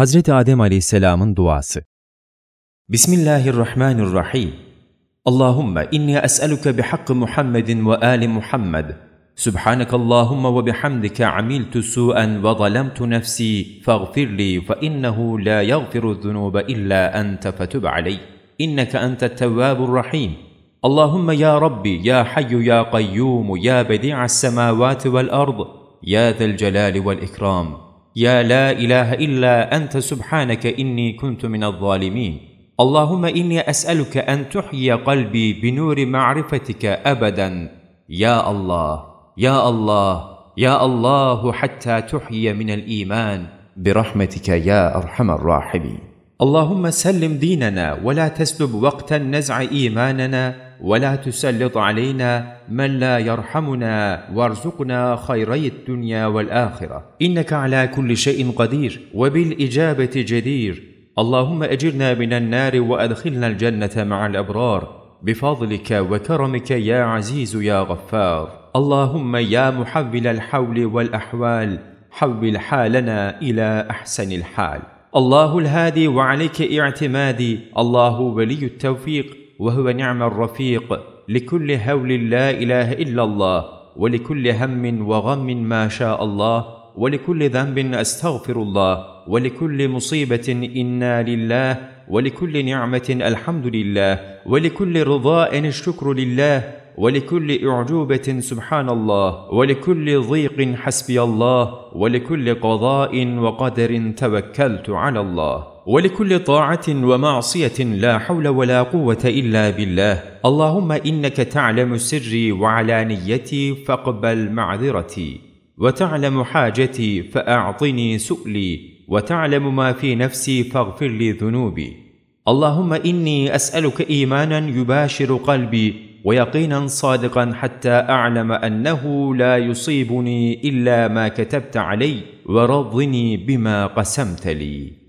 Hazreti Adem Aleyhisselam'ın duası Bismillahirrahmanirrahim. Allahümme inni es'eluke bihakkı Muhammedin ve ali Muhammed. Subhaneke Allahümme ve bihamdike amiltu su'en ve zalemtu nefsi faghfirli fe innehu la yaghfiru zunuba illa ente fetub aleyh. İnneke entet tevvabur rahim. Allahümme ya Rabbi ya hayyu ya kayyum ya bedi'as semavati vel ard ya zel celali vel ikram. يا لا إله إلا أنت سبحانك إني كنت من الظالمين. اللهم إني أسألك أن تحيي قلبي بنور معرفتك ابدا. يا الله يا الله يا الله حتى تحيي من الإيمان برحمتك يا أرحم الراحمين. اللهم سلم ديننا ولا تسلب وقت النزع إيماننا. ولا تسلط علينا من لا يرحمنا وارزقنا خيري الدنيا والآخرة. إنك على كل شيء قدير وبالإجابة جدير. اللهم أجرنا من النار وأدخلنا الجنة مع الأبرار. بفضلك وكرمك يا عزيز يا غفار. اللهم يا محول الحول والأحوال حول حالنا إلى أحسن الحال. الله الهادي وعليك اعتمادي. الله ولي التوفيق. وهو نعم الرفيق لكل هول لا إله إلا الله ولكل هم وغم ما شاء الله ولكل ذنب أستغفر الله ولكل مصيبة إنا لله ولكل نعمة الحمد لله ولكل رضاء الشكر لله ولكل إعجوبة سبحان الله ولكل ضيق حسبي الله ولكل قضاء وقدر توكلت على الله ولكل طاعة ومعصية لا حول ولا قوة إلا بالله. اللهم إنك تعلم سري وعلانيتي فاقبل معذرتي وتعلم حاجتي فأعطني سؤلي وتعلم ما في نفسي فاغفر لي ذنوبي. اللهم إني أسألك إيمانا يباشر قلبي ويقينا صادقا حتى أعلم أنه لا يصيبني إلا ما كتبت علي ورضني بما قسمت لي.